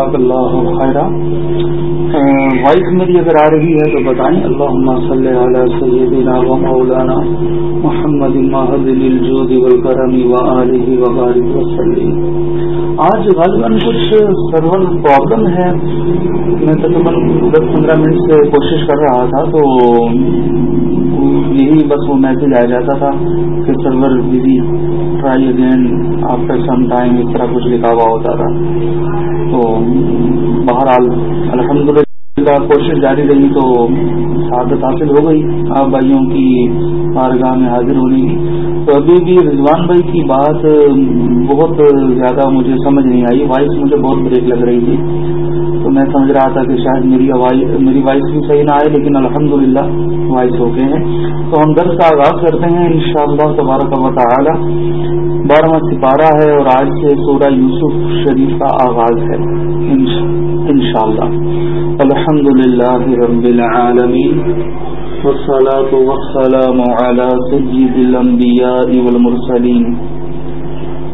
جزاک اللہ خیرہ۔ وائس میری اگر آ رہی ہے تو بتائیں۔ اللہ صلی علی سیدنا و مولانا محمد الجود والکرم و آلہ و بارک وسلم آج غالباً کچھ سرور پرابلم ہے۔ میں تقریباً دس پندرہ منٹ سے کوشش کر رہا تھا تو یہی بس وہ میسج آ جاتا تھا کہ server busy try again after some time اس طرح کچھ لکھا ہوا ہوتا تھا۔ تو بہرحال الحمد للہ کوشش جاری رہی تو شہادت حاصل ہو گئی۔ آپ بھائیوں کی بارگاہ میں حاضر ہونے کی تو ابھی بھی رضوان بھائی کی بات بہت زیادہ مجھے سمجھ نہیں آئی، وائس مجھے بہت بریک لگ رہی تھی۔ تو میں سمجھ رہا تھا کہ شاید میری میری وائس بھی صحیح نہ آئے، لیکن الحمد للہ وائس ہو گئے ہیں تو ہم درس کا آغاز کرتے ہیں ان شاء اللہ تبارک و تعالی۔ بارہواں سپارہ ہے اور آج سے سورہ یوسف شریف کا آغاز ہے۔ ان شاء الحمد للہ رب العالمین۔ والصلاة والسلام على سيد الأنبياء والمرسلين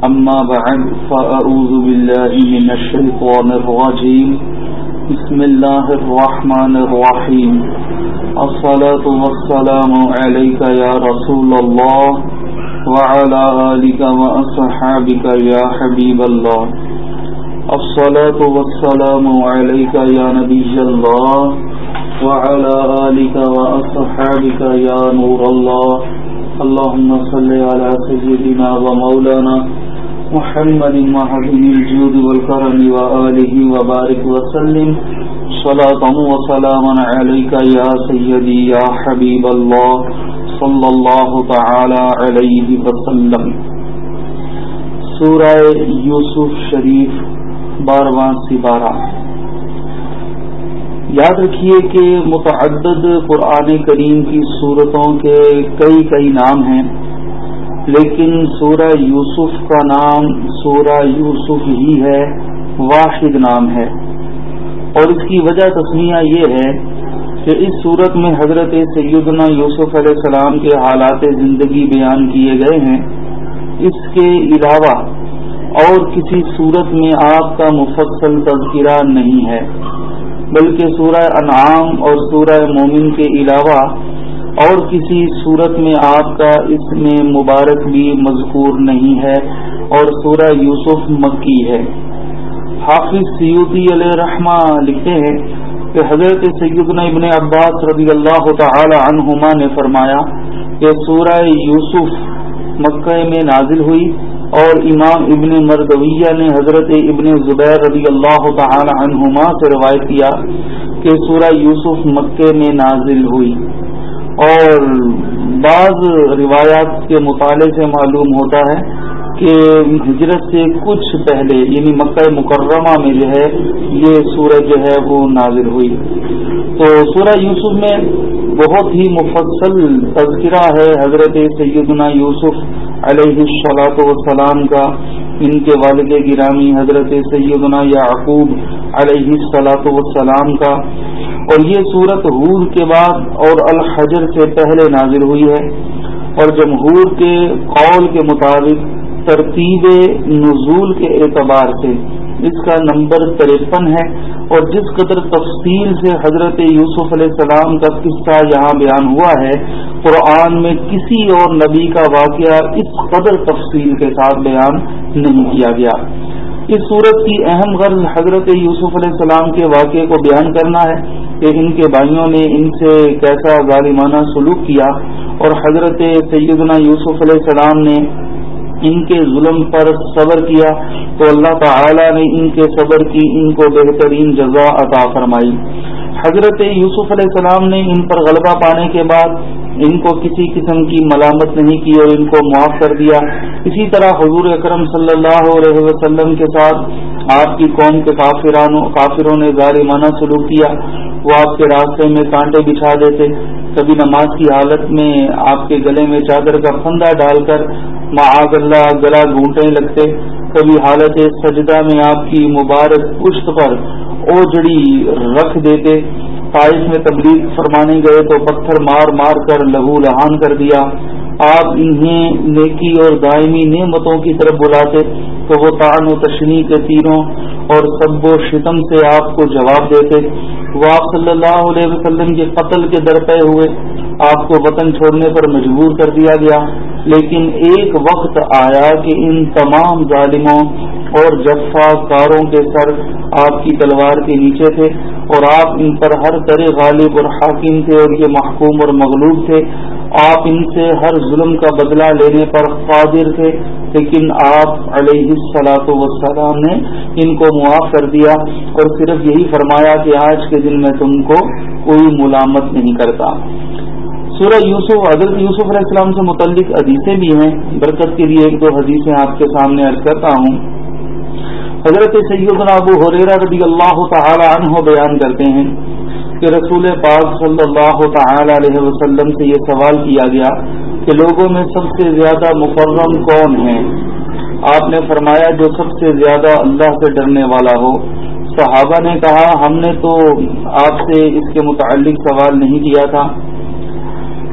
أما بعد فأعوذ بالله من الشيطان الرجيم بسم الله الرحمن الرحيم. الصلاة والسلام عليك يا رسول الله وعلى آلك وأصحابك يا حبيب الله. الصلاة والسلام عليك يا نبي الله وعلى آلك وأصحابك يا نور الله. اللهم صل على سيدنا ومولانا محمد محمد الجود والكرم وآله وبارك وسلم. صلاة وسلاما عليك يا سيدي يا حبيب الله. صلى الله تعالى عليه وسلم. سورہ یوسف شریف بارواں سپارہ. یاد رکھیے کہ متعدد قرآن کریم کی صورتوں کے کئی کئی نام ہیں. لیکن سورہ یوسف کا نام سورہ یوسف ہی ہے، واحد نام ہے۔ اور اس کی وجہ تسمیہ یہ ہے کہ اس صورت میں حضرت سیدنا یوسف علیہ السلام کے حالات زندگی بیان کیے گئے ہیں۔ اس کے علاوہ اور کسی صورت میں آپ کا مفصل تذکرہ نہیں ہے، بلکہ سورہ انعام اور سورہ مومن کے علاوہ اور کسی صورت میں آپ کا اس میں مبارک بھی مذکور نہیں ہے اور سورہ یوسف مکی ہے۔ حافظ سیوتی علیہ رحمٰ لکھتے ہیں کہ حضرت سیدنا ابن عباس رضی اللہ تعالی عنہما نے فرمایا کہ سورہ یوسف مکہ میں نازل ہوئی اور امام ابن مردویہ نے حضرت ابن زبیر رضی اللہ تعالی عنہما سے روایت کیا کہ سورہ یوسف مکے میں نازل ہوئی۔ اور بعض روایات کے مطالعے سے معلوم ہوتا ہے کہ ہجرت سے کچھ پہلے یعنی مکہ مکرمہ میں جو ہے، یہ سورج جو ہے وہ نازل ہوئی۔ تو سورہ یوسف میں بہت ہی مفصل تذکرہ ہے حضرت سیدنا یوسف علیہ السلاۃ والسلام کا، ان کے والد گرامی حضرت سیدنا یعقوب علیہ السلاۃ والسلام کا۔ اور یہ صورت حور کے بعد اور الحجر سے پہلے نازل ہوئی ہے اور جمہور کے قول کے مطابق ترتیب نزول کے اعتبار سے اس کا نمبر تریپن ہے اور جس قدر تفصیل سے حضرت یوسف علیہ السلام کا قصہ یہاں بیان ہوا ہے، قرآن میں کسی اور نبی کا واقعہ اس قدر تفصیل کے ساتھ بیان نہیں کیا گیا۔ اس صورت کی اہم غرض حضرت یوسف علیہ السلام کے واقعے کو بیان کرنا ہے کہ ان کے بھائیوں نے ان سے کیسا ظالمانہ سلوک کیا اور حضرت سیدنا یوسف علیہ السلام نے ان کے ظلم پر صبر کیا تو اللہ تعالی نے ان کے صبر کی ان کو بہترین جزا عطا فرمائی۔ حضرت یوسف علیہ السلام نے ان پر غلبہ پانے کے بعد ان کو کسی قسم کی ملامت نہیں کی اور ان کو معاف کر دیا۔ اسی طرح حضور اکرم صلی اللہ علیہ وسلم کے ساتھ آپ کی قوم کے کافروں نے ظالمانہ سلوک کیا۔ وہ آپ کے راستے میں کانٹے بچھا دیتے۔ کبھی نماز کی حالت میں آپ کے گلے میں چادر کا پھندا ڈال کر معاذ اللہ گلا گھونٹنے لگتے۔ کبھی حالت سجدہ میں آپ کی مبارک پشت پر اوجڑی رکھ دیتے۔ خواہش میں تبلیغ فرمانے گئے تو پتھر مار مار کر لہو لہان کر دیا۔ آپ انہیں نیکی اور دائمی نعمتوں کی طرف بلاتے تو وہ تعن و تشنی کے تیروں اور سب و شتم سے آپ کو جواب دیتے۔ وہ آپ صلی اللہ علیہ وسلم کے قتل کے درپے ہوئے۔ آپ کو وطن چھوڑنے پر مجبور کر دیا گیا۔ لیکن ایک وقت آیا کہ ان تمام ظالموں اور جفا کاروں کے سر آپ کی تلوار کے نیچے تھے۔ اور آپ ان پر ہر طرح غالب اور حاکم تھے اور یہ محکوم اور مغلوب تھے۔ آپ ان سے ہر ظلم کا بدلہ لینے پر قادر تھے، لیکن آپ علیہ السلاط وسلام نے ان کو معاف کر دیا اور صرف یہی فرمایا کہ آج کے دن میں تم کو کوئی ملامت نہیں کرتا۔ سورہ یوسف، حضرت یوسف علیہ السلام سے متعلق حدیثیں بھی ہیں۔ برکت کے لیے ایک دو حدیثیں آپ کے سامنے عرض کرتا ہوں۔ حضرت سیدنا ابو حریرہ رضی اللہ تعالی عنہ بیان کرتے ہیں کہ رسول پاک صلی اللہ تعالی علیہ وسلم سے یہ سوال کیا گیا کہ لوگوں میں سب سے زیادہ مکرم کون ہے آپ نے فرمایا جو سب سے زیادہ اللہ سے ڈرنے والا ہو۔ صحابہ نے کہا، ہم نے تو آپ سے اس کے متعلق سوال نہیں کیا تھا۔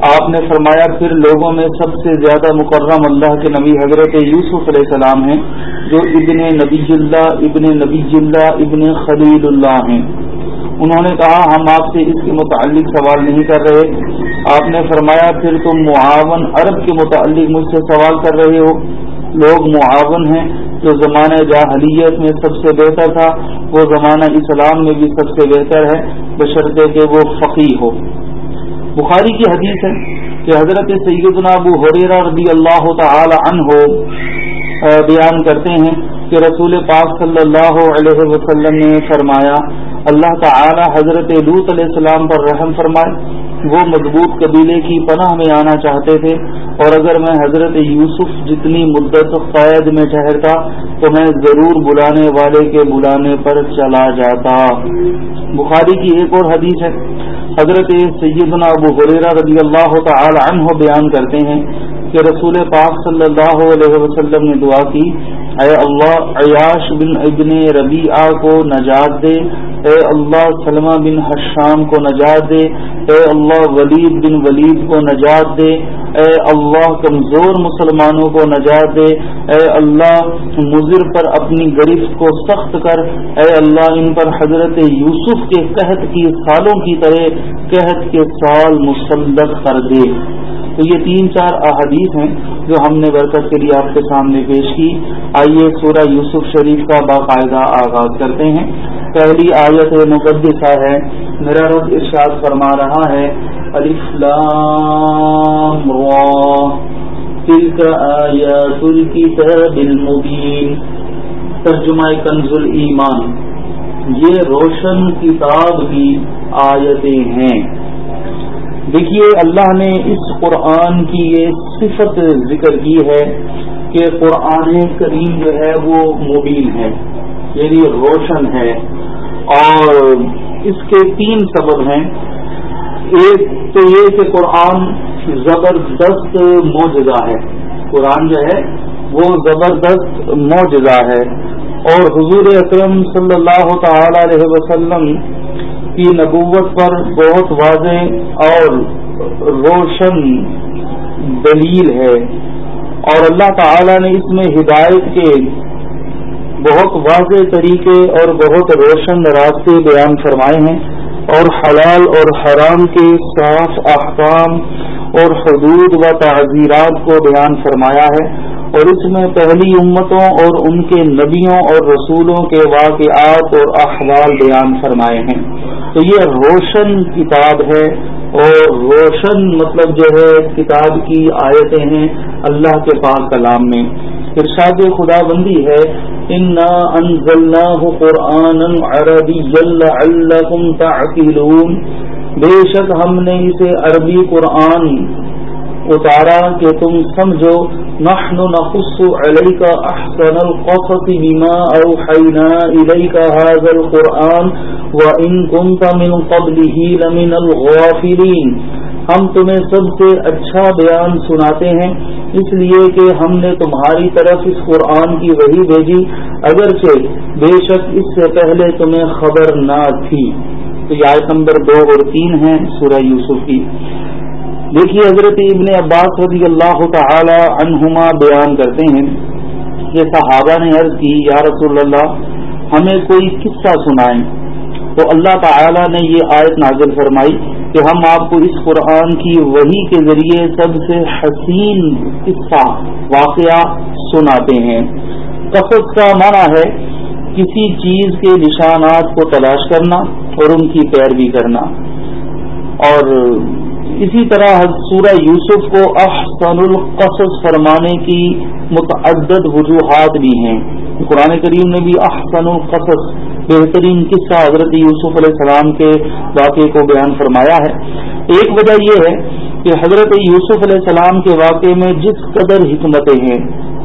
آپ نے فرمایا، پھر لوگوں میں سب سے زیادہ مکرم اللہ کے نبی حضرت یوسف علیہ السلام ہیں، جو ابن نبی اللہ ابن نبی اللہ ابن خلیل اللہ ہیں۔ انہوں نے کہا، ہم آپ سے اس کے متعلق سوال نہیں کر رہے۔ آپ نے فرمایا، پھر تم معاون عرب کے متعلق مجھ سے سوال کر رہے ہو۔ لوگ معاون ہیں، جو زمانہ جاہلیت میں سب سے بہتر تھا، وہ زمانہ اسلام میں بھی سب سے بہتر ہے، بشرطے کہ وہ فقی ہو۔ بخاری کی حدیث ہے کہ حضرت سیدنا ابو حریرہ رضی اللہ تعالی عنہ بیان کرتے ہیں کہ رسول پاک صلی اللہ علیہ وسلم نے فرمایا، اللہ تعالی حضرت لوت علیہ السلام پر رحم فرمائے، وہ مضبوط قبیلے کی پناہ میں آنا چاہتے تھے اور اگر میں حضرت یوسف جتنی مدت قید میں ٹھہرتا تو میں ضرور بلانے والے کے بلانے پر چلا جاتا۔ بخاری کی ایک اور حدیث ہے۔ حضرت سیدنا ابو حریرہ رضی اللہ تعالی عنہ بیان کرتے ہیں کہ رسول پاک صلی اللہ علیہ وسلم نے دعا کی، اے اللہ عیاش بن ابن ربیعہ کو نجات دے اے اللہ سلمہ بن حشام کو نجات دے، اے اللہ ولید بن ولید کو نجات دے، اے اللہ کمزور مسلمانوں کو نجات دے، اے اللہ مضر پر اپنی گرفت کو سخت کر، اے اللہ ان پر حضرت یوسف کے قحط کی سالوں کی طرح، قحط کے سال مسلط کر دے۔ تو یہ تین چار احادیث ہیں جو ہم نے برکت کے لیے آپ کے سامنے پیش کی۔ آئیے سورہ یوسف شریف کا باقاعدہ آغاز کرتے ہیں۔ پہلی آیت مقدسہ ہے، میرا رب ارشاد فرما رہا ہے ترجمہ کنز ایمان یہ روشن کتاب کی آیتیں ہیں۔ دیکھیے اللہ نے اس قرآن کی یہ صفت ذکر کی ہے کہ قرآن کریم جو ہے وہ مبین ہے یعنی روشن ہے۔ اور اس کے تین سبب ہیں۔ ایک تو یہ کہ قرآن زبردست موجزہ ہے۔ قرآن جو ہے وہ زبردست موجزہ ہے۔ اور حضور اکرم صلی اللہ تعالی علیہ وسلم کی نبوت پر بہت واضح اور روشن دلیل ہے۔ اور اللہ تعالی نے اس میں ہدایت کے بہت واضح طریقے اور بہت روشن راستے بیان فرمائے ہیں اور حلال اور حرام کے صاف احکام اور حدود و تعزیرات کو بیان فرمایا ہے۔ اور اس میں پہلی امتوں اور ان کے نبیوں اور رسولوں کے واقعات اور احوال بیان فرمائے ہیں۔ تو یہ روشن کتاب ہے اور روشن مطلب جو ہے کتاب کی آیتیں ہیں اللہ کے پاک کلام میں۔ ارشاد خدا بندی ہے قرآن عربی بے شک ہم نے اسے عربی قرآن اتارا کہ تم سمجھو، نحن نقص عليك احسن القصص بما اوحينا اليك هذا القرآن وان كنت من قبله لمن الغافلين ہم تمہیں سب سے اچھا بیان سناتے ہیں، اس لیے کہ ہم نے تمہاری طرف اس قرآن کی وہی بھیجی، اگرچہ بے شک اس سے پہلے تمہیں خبر نہ تھی۔ تو یہ آیت نمبر دو اور تین ہیں سورہ یوسف کی۔ دیکھیے حضرت ابن عباس رضی اللہ تعالی عنہما بیان کرتے ہیں کہ صحابہ نے عرض کی، یا رسول اللہ، ہمیں کوئی قصہ سنائیں۔ تو اللہ تعالی نے یہ آیت نازل فرمائی کہ ہم آپ کو اس قرآن کی وہی کے ذریعے سب سے حسین قصہ، واقعہ سناتے ہیں۔ قصص کا معنی ہے کسی چیز کے نشانات کو تلاش کرنا اور ان کی پیروی کرنا۔ اور اسی طرح سورہ یوسف کو احسن القصص فرمانے کی متعدد وجوہات بھی ہیں۔ قرآن کریم نے بھی احسن القصص، بہترین قصہ حضرت یوسف علیہ السلام کے واقعے کو بیان فرمایا ہے۔ ایک وجہ یہ ہے کہ حضرت یوسف علیہ السلام کے واقعے میں جس قدر حکمتیں ہیں،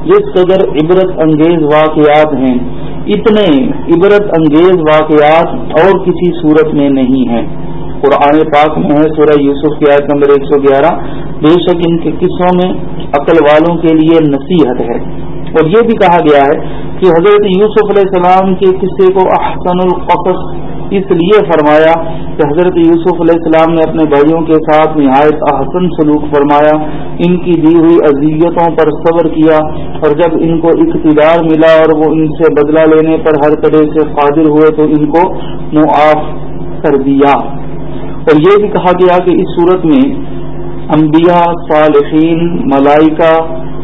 جس قدر عبرت انگیز واقعات ہیں، اتنے عبرت انگیز واقعات اور کسی صورت میں نہیں ہیں۔ قرآن پاک میں ہے، سورہ یوسف کی آیت نمبر ایک سو گیارہ۔ بے شک ان کے قصوں میں عقل والوں کے لیے نصیحت ہے۔ اور یہ بھی کہا گیا ہے کہ حضرت یوسف علیہ السلام کے قصے کو احسن القصص اس لیے فرمایا کہ حضرت یوسف علیہ السلام نے اپنے بھائیوں کے ساتھ نہایت احسن سلوک فرمایا، ان کی دی ہوئی اذیتوں پر صبر کیا اور جب ان کو اقتدار ملا اور وہ ان سے بدلہ لینے پر ہر طرح سے قادر ہوئے تو ان کو معاف کر دیا۔ اور یہ بھی کہا گیا کہ اس صورت میں انبیاء، صالحین، ملائکہ،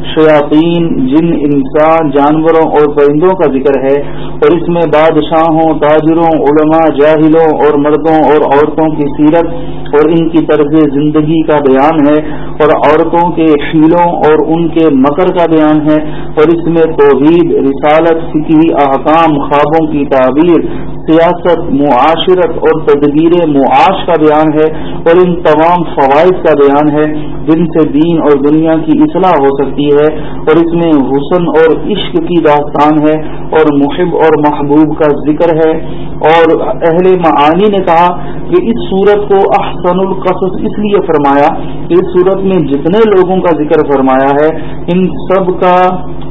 شیاطین، جن، انسان، جانوروں اور پرندوں کا ذکر ہے اور اس میں بادشاہوں، تاجروں، علماء، جاہلوں اور مردوں اور عورتوں کی سیرت اور ان کی طرز زندگی کا بیان ہے اور عورتوں کے حیلوں اور ان کے مکر کا بیان ہے اور اس میں توحید، رسالت فکی احکام، خوابوں کی تعبیر سیاست، معاشرت اور تدبیر معاش کا بیان ہے اور ان تمام فوائد کا بیان ہے جن سے دین اور دنیا کی اصلاح ہو سکتی ہے اور اس میں حسن اور عشق کی داستان ہے اور محب اور محبوب کا ذکر ہے اور اہل معانی نے کہا کہ اس صورت کو احسن القصص اس لیے فرمایا کہ اس صورت میں جتنے لوگوں کا ذکر فرمایا ہے، ان سب کا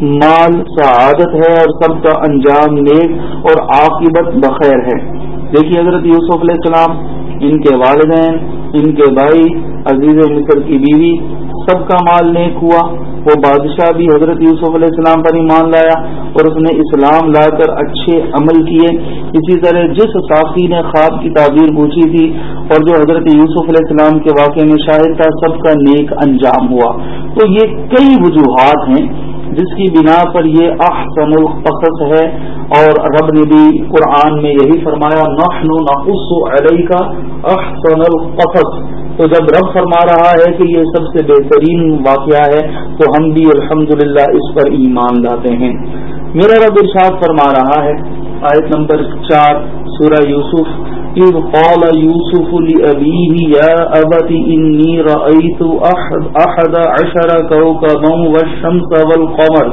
مال سعادت ہے اور سب کا انجام نیک اور عاقبت بخیر خیر ہے۔ دیکھیے حضرت یوسف علیہ السلام، ان کے والدین، ان کے بھائی، عزیز مصر کی بیوی، سب کا مال نیک ہوا۔ وہ بادشاہ بھی حضرت یوسف علیہ السلام پر ایمان لایا اور اس نے اسلام لا کر اچھے عمل کیے۔ اسی طرح جس صافی نے خواب کی تعبیر پوچھی تھی اور جو حضرت یوسف علیہ السلام کے واقعے میں شاہد تھا، سب کا نیک انجام ہوا۔ تو یہ کئی وجوہات ہیں جس کی بنا پر یہ احسن القصص ہے اور رب نے بھی قرآن میں یہی فرمایا، نحن نقص علیہ کا احسن القصص۔ تو جب رب فرما رہا ہے کہ یہ سب سے بہترین واقعہ ہے، تو ہم بھی الحمدللہ اس پر ایمان لاتے ہیں۔ میرا رب ارشاد فرما رہا ہے، آیت نمبر چار، سورہ یوسف۔ إذ قال يوسف لأبيه يا أبت إني رأيت أحد, أحد عشر كوكبا والشمس والقمر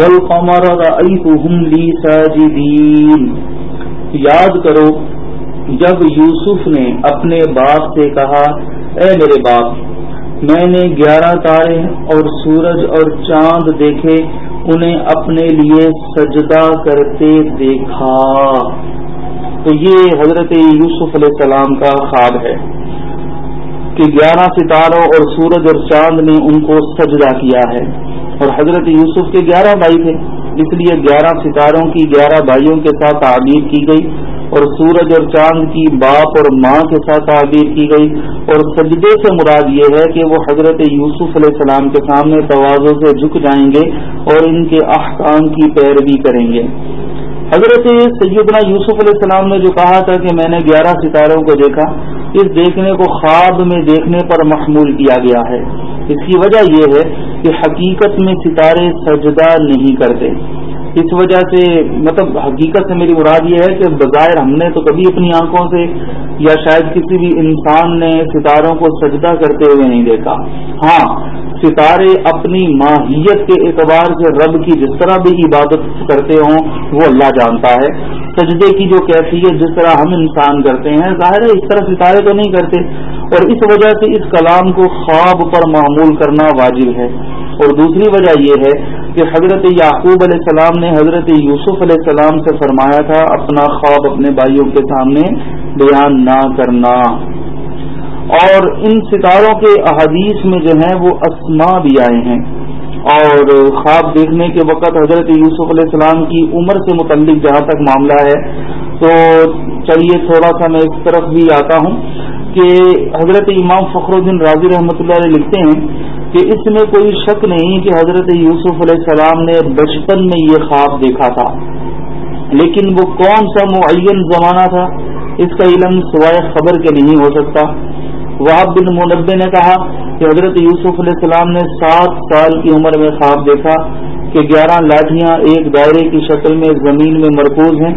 والقمر رأيتهم لي ساجدين یاد کرو جب یوسف نے اپنے باپ سے کہا اے میرے باپ میں نے گیارہ تارے اور سورج اور چاند دیکھے انہیں اپنے لیے سجدہ کرتے دیکھا۔ تو یہ حضرت یوسف علیہ السلام کا خواب ہے کہ گیارہ ستاروں اور سورج اور چاند نے ان کو سجدہ کیا ہے اور حضرت یوسف کے گیارہ بھائی تھے، اس لیے گیارہ ستاروں کی گیارہ بھائیوں کے ساتھ تعبیر کی گئی اور سورج اور چاند کی باپ اور ماں کے ساتھ تعبیر کی گئی اور سجدے سے مراد یہ ہے کہ وہ حضرت یوسف علیہ السلام کے سامنے توازوں سے جھک جائیں گے اور ان کے احکام کی پیروی کریں گے۔ حضرت سیدنا یوسف علیہ السلام نے جو کہا تھا کہ میں نے گیارہ ستاروں کو دیکھا، اس دیکھنے کو خواب میں دیکھنے پر محمول کیا گیا ہے۔ اس کی وجہ یہ ہے کہ حقیقت میں ستارے سجدہ نہیں کرتے۔ اس وجہ سے مطلب حقیقت سے میری مراد یہ ہے کہ بظاہر ہم نے تو کبھی اپنی آنکھوں سے یا شاید کسی بھی انسان نے ستاروں کو سجدہ کرتے ہوئے نہیں دیکھا۔ ہاں ستارے اپنی ماہیت کے اعتبار سے رب کی جس طرح بھی عبادت کرتے ہوں، وہ اللہ جانتا ہے۔ سجدے کی جو کیفیت جس طرح ہم انسان کرتے ہیں، ظاہر ہے اس طرح ستارے تو نہیں کرتے۔ اور اس وجہ سے اس کلام کو خواب پر معمول کرنا واجب ہے۔ اور دوسری وجہ یہ ہے کہ حضرت یعقوب علیہ السلام نے حضرت یوسف علیہ السلام سے فرمایا تھا، اپنا خواب اپنے بھائیوں کے سامنے بیان نہ کرنا۔ اور ان ستاروں کے احادیث میں جو ہیں وہ اسما بھی آئے ہیں۔ اور خواب دیکھنے کے وقت حضرت یوسف علیہ السلام کی عمر سے متعلق جہاں تک معاملہ ہے، تو چلیے تھوڑا سا میں اس طرف بھی آتا ہوں کہ حضرت امام فخر الدین راضی رحمۃ اللہ علیہ لکھتے ہیں کہ اس میں کوئی شک نہیں کہ حضرت یوسف علیہ السلام نے بچپن میں یہ خواب دیکھا تھا۔ لیکن وہ کون سا معین زمانہ تھا، اس کا علم سوائے خبر کے نہیں ہو سکتا۔ وہاب بن منبے نے کہا کہ حضرت یوسف علیہ السلام نے سات سال کی عمر میں خواب دیکھا کہ گیارہ لاٹیاں ایک دائرے کی شکل میں زمین میں مرکوز ہیں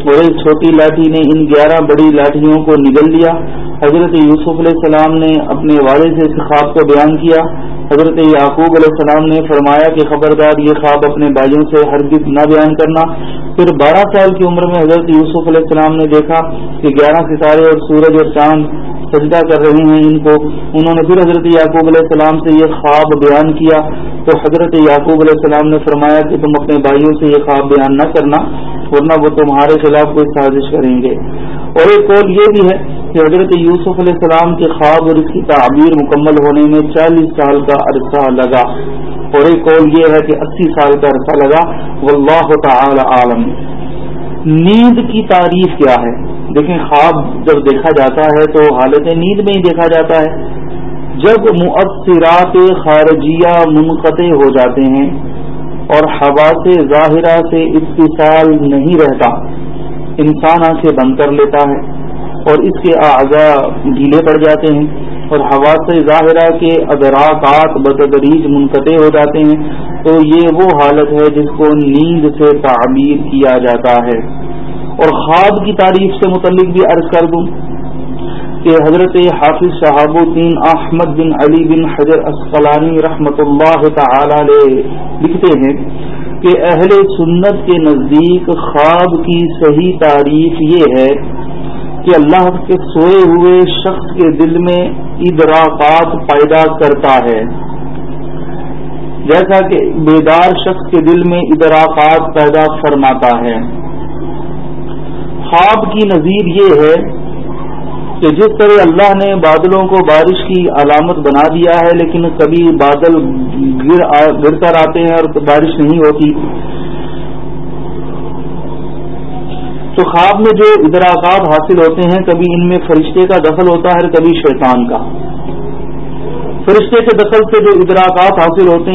اور ایک چھوٹی لاٹھی نے ان گیارہ بڑی لاٹھیوں کو نگل دیا حضرت یوسف علیہ السلام نے اپنے والد سے اس خواب کو بیان کیا حضرت یعقوب علیہ السلام نے فرمایا کہ خبردار یہ خواب اپنے بھائیوں سے ہرگز نہ بیان کرنا۔ پھر بارہ سال کی عمر میں حضرت یوسف علیہ السلام نے دیکھا کہ گیارہ ستارے اور سورج اور چاند سجدہ کر رہے ہیں ان کو۔ انہوں نے پھر حضرت یعقوب علیہ السلام سے یہ خواب بیان کیا۔ تو حضرت یعقوب علیہ السلام نے فرمایا کہ تم اپنے بھائیوں سے یہ خواب بیان نہ کرنا، ورنہ وہ تمہارے خلاف کوئی سازش کریں گے۔ اور ایک قول یہ بھی ہے کہ حضرت یوسف علیہ السلام کے خواب اور اس کی تعبیر مکمل ہونے میں چالیس سال کا عرصہ لگا اور ایک قول یہ ہے کہ اسی سال کا عرصہ لگا۔ واللہ تعالی عالم۔ نیند کی تعریف کیا ہے؟ دیکھیں، خواب جب دیکھا جاتا ہے تو حالت نیند میں ہی دیکھا جاتا ہے۔ جب مؤثرات خارجیہ منقطع ہو جاتے ہیں اور ہوا سے ظاہرہ سے اتصال نہیں رہتا، انسان آنکھیں بند کر لیتا ہے۔ اور اس کے اعضاء ڈھیلے پڑ جاتے ہیں اور ہوا سے ظاہرہ کے ادراکات بتدریج منقطع ہو جاتے ہیں، تو یہ وہ حالت ہے جس کو نیند سے تعبیر کیا جاتا ہے۔ اور خواب کی تعریف سے متعلق بھی عرض کر دوں کہ حضرت حافظ شہاب الدین احمد بن علی بن حضر اسقلانی رحمۃ اللہ تعالی لکھتے ہیں کہ اہل سنت کے نزدیک خواب کی صحیح تعریف یہ ہے کہ اللہ کے سوئے ہوئے شخص کے دل میں ادراکات پیدا کرتا ہے۔ جیسا کہ بیدار شخص کے دل میں ادراکات پیدا فرماتا ہے۔ خواب کی نظیر یہ ہے کہ جس طرح اللہ نے بادلوں کو بارش کی علامت بنا دیا ہے، لیکن کبھی بادل گر کر آتے ہیں اور بارش نہیں ہوتی۔ تو خواب میں جو ادراکات حاصل ہوتے ہیں، کبھی ان میں فرشتے کا دخل ہوتا ہے، کبھی شیطان کا۔ فرشتے کے دخل سے جو ادراکات حاصل ہوتے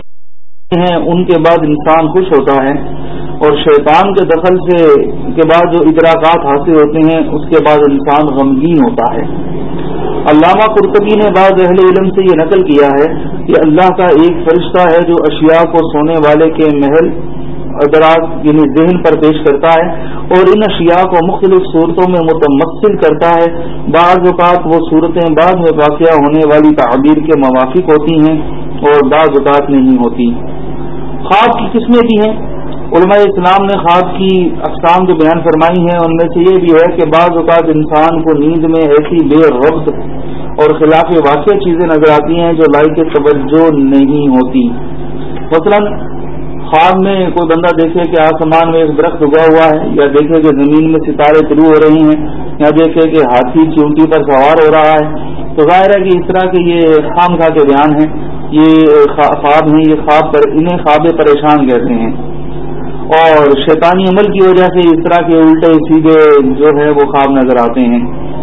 ہیں، ان کے بعد انسان خوش ہوتا ہے۔ اور شیطان کے دخل سے، کے بعد جو ادراکات حاصل ہوتے ہیں، اس کے بعد انسان غمگین ہوتا ہے۔ علامہ قرطبی نے بعض اہل علم سے یہ نقل کیا ہے کہ اللہ کا ایک فرشتہ ہے جو اشیاء کو سونے والے کے محل ادراک یعنی ذہن پر پیش کرتا ہے اور ان اشیاء کو مختلف صورتوں میں متمثل کرتا ہے، بعض اوقات وہ صورتیں بعد میں واقعہ ہونے والی تعبیر کے موافق ہوتی ہیں اور بعض اوقات نہیں ہوتی۔ خواب کی قسمیں بھی ہیں۔ علماء اسلام نے خواب کی اقسام جو بیان فرمائی ہیں، ان میں سے یہ بھی ہے کہ بعض اوقات انسان کو نیند میں ایسی بے ربط اور خلاف واقع چیزیں نظر آتی ہیں جو لائق توجہ نہیں ہوتی۔ مثلاً خواب میں کوئی بندہ دیکھے کہ آسمان میں ایک درخت اگا ہوا ہے، یا دیکھے کہ زمین میں ستارے شروع ہو رہی ہیں، یا دیکھے کہ ہاتھی چونٹی پر سوار ہو رہا ہے۔ تو ظاہر ہے کہ اس طرح کے یہ خام خواہ کے بیان ہیں۔ یہ خواب ہیں، یہ خواب پر، انہیں خواب پریشان کہتے ہیں۔ اور شیطانی عمل کی وجہ سے اس طرح کے الٹے سیدھے جو ہے وہ خواب نظر آتے ہیں۔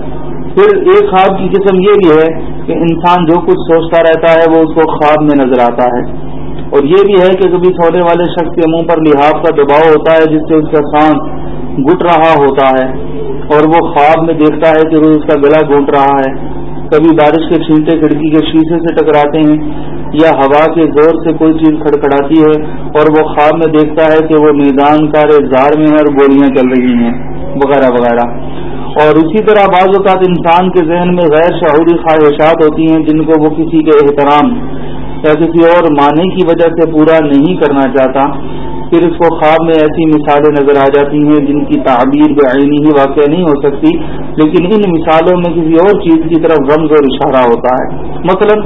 پھر ایک خواب کی قسم یہ بھی ہے کہ انسان جو کچھ سوچتا رہتا ہے وہ اس کو خواب میں نظر آتا ہے۔ اور یہ بھی ہے کہ کبھی سونے والے شخص کے منہ پر لحاظ کا دباؤ ہوتا ہے، جس سے اس کا سانس گٹ رہا ہوتا ہے اور وہ خواب میں دیکھتا ہے کہ وہ اس کا گلا گھونٹ رہا ہے۔ کبھی بارش کے چھینٹے کھڑکی کے شیشے سے ٹکراتے ہیں یا ہوا کے زور سے کوئی چیز کھڑکھڑاتی ہے اور وہ خواب میں دیکھتا ہے کہ وہ میدان کار زار میں ہے اور گولیاں چل رہی ہیں۔ وغیرہ وغیرہ۔ اور اسی طرح بعض اوقات انسان کے ذہن میں غیر شعوری خواہشات ہوتی ہیں جن کو وہ کسی کے احترام یا کسی اور معنی کی وجہ سے پورا نہیں کرنا چاہتا، پھر اس کو خواب میں ایسی مثالیں نظر آ جاتی ہیں جن کی تعبیر بعینی ہی واقع نہیں ہو سکتی، لیکن ان مثالوں میں کسی اور چیز کی طرف رمز اور اشارہ ہوتا ہے۔ مثلا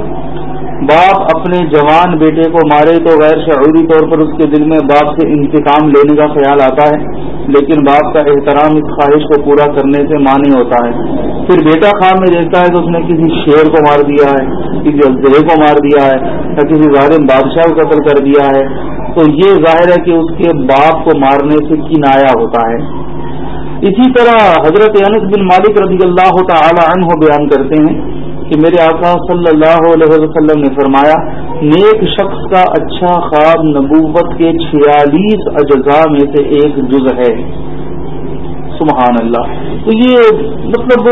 باپ اپنے جوان بیٹے کو مارے تو غیر شعوری طور پر اس کے دل میں باپ سے انتقام لینے کا خیال آتا ہے، لیکن باپ کا احترام اس خواہش کو پورا کرنے سے مانی ہوتا ہے۔ پھر بیٹا خواب میں دیکھتا ہے کہ اس نے کسی شیر کو مار دیا ہے، کسی ازرے کو مار دیا ہے، یا کسی ظالم بادشاہ کو قتل کر دیا ہے۔ تو یہ ظاہر ہے کہ اس کے باپ کو مارنے سے کنایا ہوتا ہے۔ اسی طرح حضرت انس بن مالک رضی اللہ تعالی عنہ بیان کرتے ہیں کہ میرے آقا صلی اللہ علیہ وسلم نے فرمایا، نیک شخص کا اچھا خواب نبوت کے چھیالیس اجزاء میں سے ایک جز ہے۔ سبحان اللہ۔ تو یہ مطلب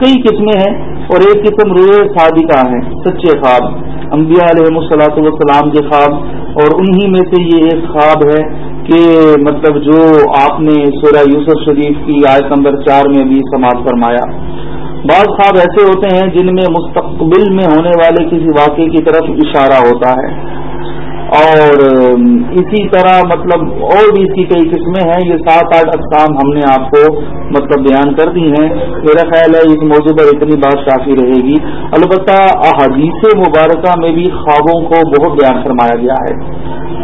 کئی قسمیں ہیں اور ایک قسم روئے صادقہ ہیں، سچے خواب۔ انبیاء علیہ السلاۃ والسلام کے خواب۔ اور انہی میں سے یہ ایک خواب ہے کہ مطلب جو آپ نے سورہ یوسف شریف کی آیت نمبر چار میں بھی سماعت فرمایا۔ بعض خواب ایسے ہوتے ہیں جن میں مستقبل میں ہونے والے کسی واقعے کی طرف اشارہ ہوتا ہے اور اسی طرح مطلب اور بھی اس کی کئی قسمیں ہیں، یہ سات آٹھ اقسام ہم نے آپ کو مطلب بیان کر دی ہیں۔ میرا خیال ہے اس موضوع پر اتنی بات کافی رہے گی۔ البتہ احادیث مبارکہ میں بھی خوابوں کو بہت بیان فرمایا گیا ہے۔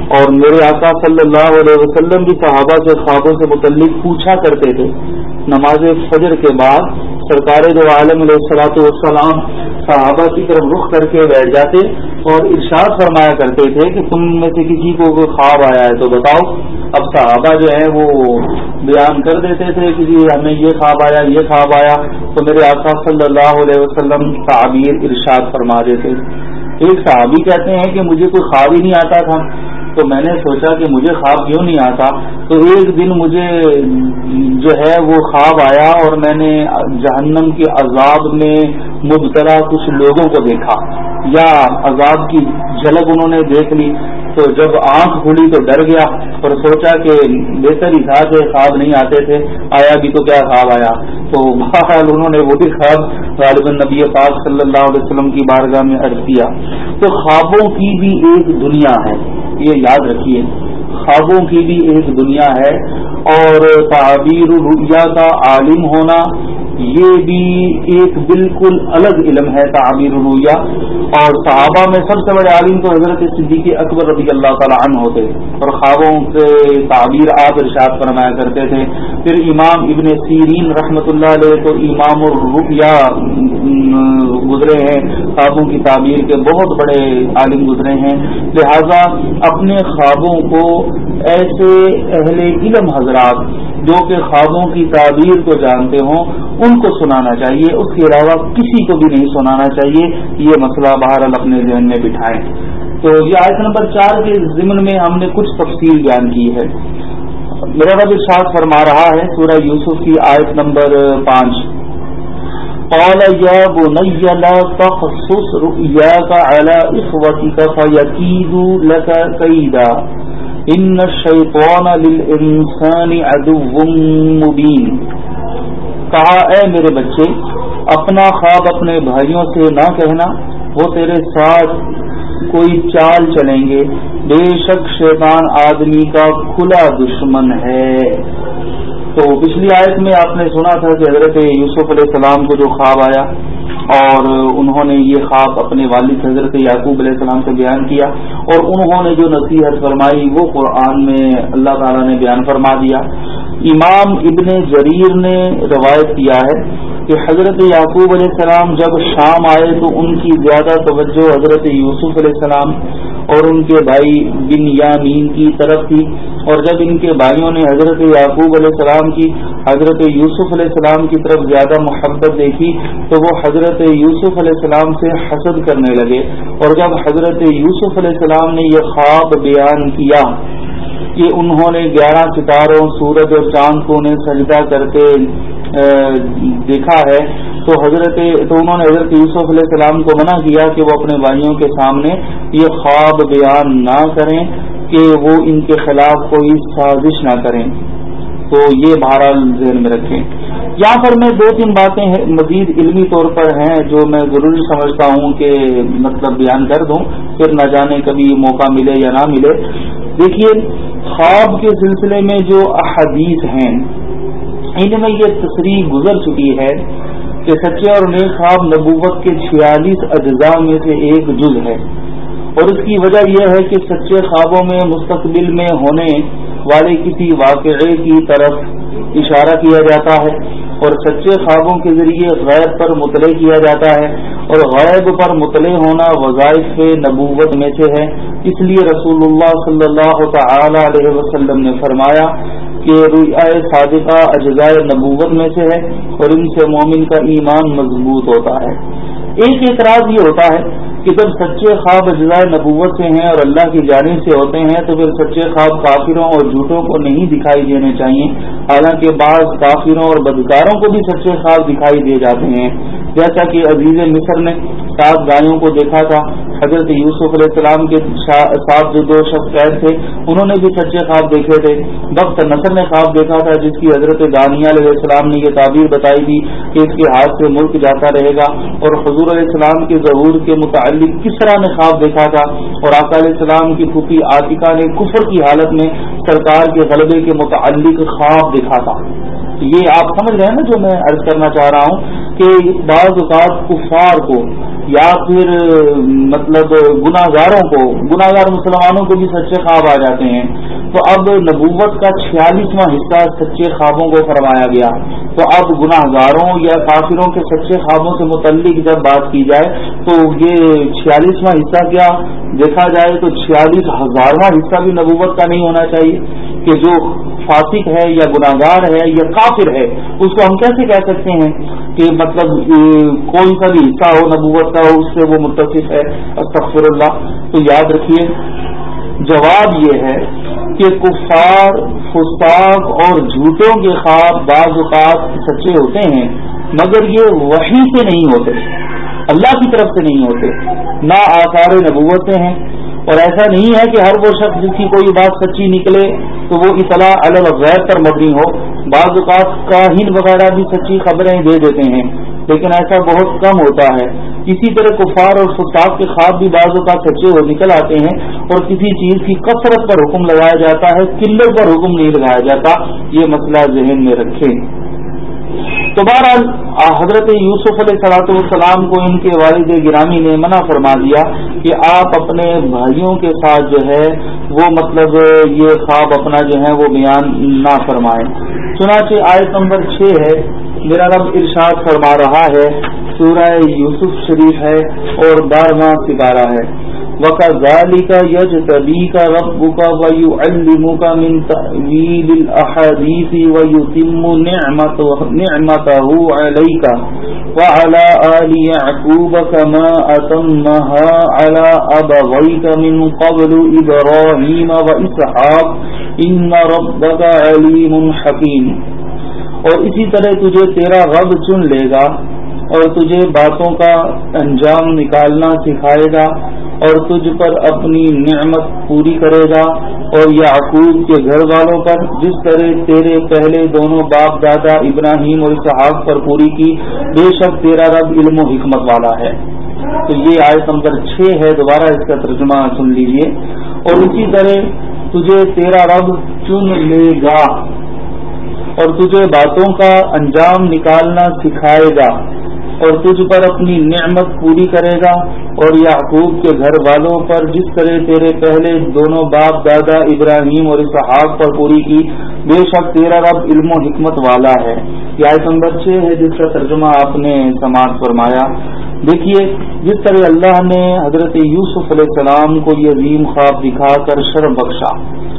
اور میرے آقا صلی اللہ علیہ وسلم بھی صحابہ سے خوابوں سے متعلق پوچھا کرتے تھے۔ نماز فجر کے بعد سرکار جو عالم علیہ السلاۃ والسلام صحابہ کی طرف رخ کر کے بیٹھ جاتے اور ارشاد فرمایا کرتے تھے کہ تم میں سے کسی کو کوئی خواب آیا ہے تو بتاؤ۔ اب صحابہ جو ہیں وہ بیان کر دیتے تھے کہ جی ہمیں یہ خواب آیا، یہ خواب آیا۔ تو میرے آقا صلی اللہ علیہ وسلم تعبیر ارشاد فرما دیتے۔ ایک صحابی کہتے ہیں کہ مجھے کوئی خواب ہی نہیں آتا تھا۔ تو میں نے سوچا کہ مجھے خواب کیوں نہیں آتا؟ تو ایک دن مجھے جو ہے وہ خواب آیا اور میں نے جہنم کے عذاب میں مبتلا کچھ لوگوں کو دیکھا۔ یا عذاب کی جھلک انہوں نے دیکھ لی۔ تو جب آنکھ کھلی تو ڈر گیا اور سوچا کہ بہتر ہی تھا کہ خواب نہیں آتے تھے۔ آیا بھی تو کیا خواب آیا؟ تو بہرحال انہوں نے وہ بھی خواب غالب نبی پاک صلی اللہ علیہ وسلم کی بارگاہ میں عرض کیا۔ تو خوابوں کی بھی ایک دنیا ہے۔ یہ یاد رکھیے، خوابوں کی بھی ایک دنیا ہے۔ اور تعبیر الریا کا عالم ہونا یہ بھی ایک بالکل الگ علم ہے تعبیر الرویہ اور صحابہ میں سب سے بڑے عالم تو حضرت صدیقی اکبر رضی اللہ تعالیٰ عنہ ہوتے، اور خوابوں سے تعبیر آپ ارشاد فرمایا کرتے تھے۔ پھر امام ابن سیرین رحمۃ اللہ علیہ تو امام الرویہ گزرے ہیں، خوابوں کی تعبیر کے بہت بڑے عالم گزرے ہیں۔ لہذا اپنے خوابوں کو ایسے اہل علم حضرات جو کہ خوابوں کی تعبیر کو جانتے ہوں، ان کو سنانا چاہیے۔ اس کے علاوہ کسی کو بھی نہیں سنانا چاہیے۔ یہ مسئلہ بہرحال اپنے ذہن میں بٹھائیں۔ تو یہ آیت نمبر چار کے ضمن میں ہم نے کچھ تفصیل بیان کی ہے۔ میرا رب ارشاد فرما رہا ہے، سورہ یوسف کی آیت نمبر پانچ۔ قال يا بني لا تقصص رؤياك على إخوتك فيكيدوا لك كيدا. ان الشیطان للانسان عدو مبین کہا، اے میرے بچے، اپنا خواب اپنے بھائیوں سے نہ کہنا. وہ تیرے ساتھ کوئی چال چلیں گے. بے شک شیطان آدمی کا کھلا دشمن ہے. تو پچھلی آیت میں آپ نے سنا تھا کہ حضرت یوسف علیہ السلام کو جو خواب آیا اور انہوں نے یہ خواب اپنے والد حضرت یعقوب علیہ السلام سے بیان کیا اور انہوں نے جو نصیحت فرمائی وہ قرآن میں اللہ تعالیٰ نے بیان فرما دیا۔ امام ابن جریر نے روایت کیا ہے کہ حضرت یعقوب علیہ السلام جب شام آئے تو ان کی زیادہ توجہ حضرت یوسف علیہ السلام اور ان کے بھائی بن یامین کی طرف تھی۔ اور جب ان کے بھائیوں نے حضرت یعقوب علیہ السلام کی، حضرت یوسف علیہ السلام کی طرف زیادہ محبت دیکھی، تو وہ حضرت یوسف علیہ السلام سے حسد کرنے لگے۔ اور جب حضرت یوسف علیہ السلام نے یہ خواب بیان کیا کہ انہوں نے گیارہ ستاروں، سورج اور چاند کو انہیں سجدہ کر کے دیکھا ہے، تو حضرت تو انہوں نے حضرت یوسف علیہ السلام کو منع کیا کہ وہ اپنے بھائیوں کے سامنے یہ خواب بیان نہ کریں، کہ وہ ان کے خلاف کوئی سازش نہ کریں۔ تو یہ بہرحال ذہن میں رکھیں۔ یہاں پر میں دو تین باتیں مزید علمی طور پر ہیں، جو میں ضروری سمجھتا ہوں کہ مطلب بیان کر دوں، پھر نہ جانے کبھی موقع ملے یا نہ ملے۔ دیکھیے، خواب کے سلسلے میں جو احادیث ہیں ان میں یہ تصریح گزر چکی ہے کہ سچے اور نیک خواب نبوت کے چھیالیس اجزاء میں سے ایک جز ہے۔ اور اس کی وجہ یہ ہے کہ سچے خوابوں میں مستقبل میں ہونے والے کسی واقعے کی طرف اشارہ کیا جاتا ہے اور سچے خوابوں کے ذریعے غیب پر مطلع کیا جاتا ہے اور غیب پر مطلع ہونا وظائف نبوت میں سے ہے۔ اس لیے رسول اللہ صلی اللہ تعالی علیہ وسلم نے فرمایا کہ رویہ صادقہ اجزائے نبوت میں سے ہے اور ان سے مومن کا ایمان مضبوط ہوتا ہے۔ ایک اعتراض یہ ہوتا ہے کہ جب سچے خواب اجزائے نبوت سے ہیں اور اللہ کی جانب سے ہوتے ہیں تو پھر سچے خواب کافروں اور جھوٹوں کو نہیں دکھائی دینے چاہیے۔ حالانکہ بعض کافروں اور بدکاروں کو بھی سچے خواب دکھائی دیے جاتے ہیں۔ جیسا کہ عزیز مصر نے سات گایوں کو دیکھا تھا، حضرت یوسف علیہ السلام کے ساتھ جو دو شخص قید تھے، انہوں نے بھی سچے خواب دیکھے تھے۔ وقت نصر نے خواب دیکھا تھا، جس کی حضرت دانیہ علیہ السلام نے یہ تعبیر بتائی تھی کہ اس کے ہاتھ سے ملک جاتا رہے گا اور حضور علیہ السلام کے ظہور کے متعلق کس طرح نے خواب دیکھا تھا۔ اور آقا علیہ السلام کی پھوپھی عاطقہ نے کفر کی حالت میں سرکار کے غلبے کے متعلق خواب دیکھا تھا۔ یہ آپ سمجھ رہے ہیں نا جو میں عرض کرنا چاہ رہا ہوں کہ بعض اوقات کفار کو یا پھر مطلب گناہ گاروں کو گناہ گار مسلمانوں کو بھی سچے خواب آ جاتے ہیں۔ تو اب نبوت کا چھیالیسواں حصہ سچے خوابوں کو فرمایا گیا۔ تو اب گناہ گاروں یا کافروں کے سچے خوابوں سے متعلق جب بات کی جائے، تو یہ چھیالیسواں حصہ کیا؟ دیکھا جائے تو چھیالیس ہزارواں حصہ بھی نبوت کا نہیں ہونا چاہیے کہ جو فاسق ہے یا گناہ گار ہے یا کافر ہے، اس کو ہم کیسے کہہ سکتے ہیں کہ مطلب کوئی سا بھی حصہ ہو، نبوت کا ہو، اس سے وہ متصف ہے؟ استغفر اللہ۔ تو یاد رکھیے، جواب یہ ہے کہ کفار فستاق اور جھوٹوں کے خواب بعض اوقات سچے ہوتے ہیں، مگر یہ وہی سے نہیں ہوتے، اللہ کی طرف سے نہیں ہوتے نہ آثار نبوت سے ہیں۔ اور ایسا نہیں ہے کہ ہر وہ شخص جس کی کوئی بات سچی نکلے تو وہ اطلاع غیر پر مبنی ہو۔ بعض اوقات کاہن وغیرہ بھی سچی خبریں دے دیتے ہیں، لیکن ایسا بہت کم ہوتا ہے۔ اسی طرح کفار اور فساد کے خواب بھی بعض اوقات سچے ہو نکل آتے ہیں اور کسی چیز کی کثرت پر حکم لگایا جاتا ہے، قلت پر حکم نہیں لگایا جاتا۔ یہ مسئلہ ذہن میں رکھیں۔ تو بہرحال حضرت یوسف علیہ صلاحت والسلام کو ان کے والد گرامی نے منع فرما دیا کہ آپ اپنے بھائیوں کے ساتھ جو ہے، وہ مطلب یہ خواب اپنا جو ہے، وہ بیان نہ فرمائیں۔ چنانچہ آیت نمبر چھ ہے، میرا رب ارشاد فرما رہا ہے، سورہ یوسف شریف ہے اور بارہواں ستارہ ہے۔ وكذلك يجتبيك ربك ويعلمك من تأويل الأحاديث ويتم نعمته, نعمته عليك وعلى آل يعقوب كما أتمها على أبغيك من قبل إبراهيم وإسحاق إن ربك عليم حكيم۔ اور اسی طرح تجھے تیرا رب چن لے گا اور تجھے باتوں کا انجام نکالنا سکھائے گا۔ اور تجھ پر اپنی نعمت پوری کرے گا اور یعقوب کے گھر والوں پر، جس طرح تیرے پہلے دونوں باپ دادا ابراہیم اور اسحاق پر پوری کی، بے شک تیرا رب علم و حکمت والا ہے۔ تو یہ آیت نمبر چھ ہے، دوبارہ اس کا ترجمہ سن لیجیے۔ اور اسی طرح تجھے تیرا رب چن لے گا اور تجھے باتوں کا انجام نکالنا سکھائے گا۔ اور تجھ پر اپنی نعمت پوری کرے گا اور یعقوب کے گھر والوں پر جس طرح تیرے پہلے دونوں باپ دادا ابراہیم اور اسحاق پر پوری کی، بے شک تیرا رب علم و حکمت والا ہے۔ یہ آیت نمبر چھ ہے، جس کا ترجمہ آپ نے سماعت فرمایا۔ دیکھیے، جس طرح اللہ نے حضرت یوسف علیہ السلام کو یہ عظیم خواب دکھا کر شرم بخشا،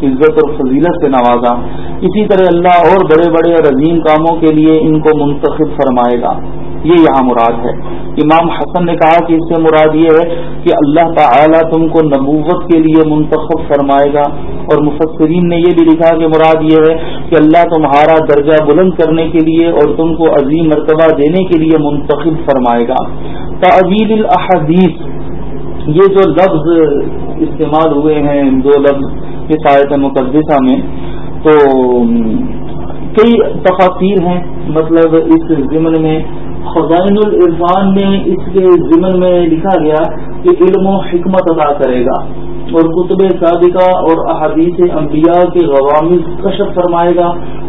عزت اور فضیلت سے نوازا، اسی طرح اللہ اور بڑے بڑے اور عظیم کاموں کے لیے ان کو منتخب فرمائے گا۔ یہ یہاں مراد ہے۔ امام حسن نے کہا کہ اس سے مراد یہ ہے کہ اللہ تعالی تم کو نبوت کے لیے منتخب فرمائے گا۔ اور مفسرین نے یہ بھی لکھا کہ مراد یہ ہے کہ اللہ تمہارا درجہ بلند کرنے کے لیے اور تم کو عظیم مرتبہ دینے کے لیے منتخب فرمائے گا۔ تعویل الاحادیث، یہ جو لفظ استعمال ہوئے ہیں، دو لفظ اس آیت مقدسہ میں، تو کئی تفاصیر ہیں۔ مطلب اس ضمن میں خزائن العرفان میں اس کے ضمن میں لکھا گیا کہ علم و حکمت ادا کرے گا اور کتب صادقہ اور احادیث انبیاء کے غوامی کشف فرمائے گا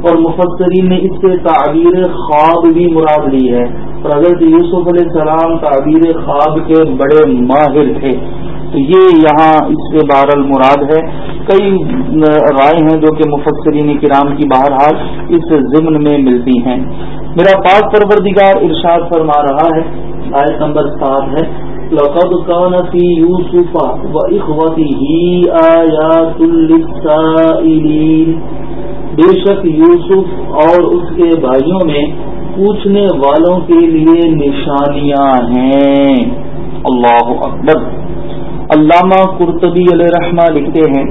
اور مفسرین نے اس سے تعبیر خواب بھی مراد لی ہے۔ اور حضرت یوسف علیہ السلام تعبیر خواب کے بڑے ماہر تھے۔ تو یہ یہاں اس سے بہر المراد ہے۔ کئی رائے ہیں جو کہ مفسرین کرام کی بہرحال اس ضمن میں ملتی ہیں۔ میرا پاک پروردگار ارشاد فرما رہا ہے۔ آیت نمبر سات ہے۔ لقد كان في يوسف وإخوته آيات للسائلين بے شک یوسف اور اس کے بھائیوں میں پوچھنے والوں کے لیے نشانیاں ہیں۔ اللہ اکبر۔ علامہ قرطبی علیہ رحمہ لکھتے ہیں،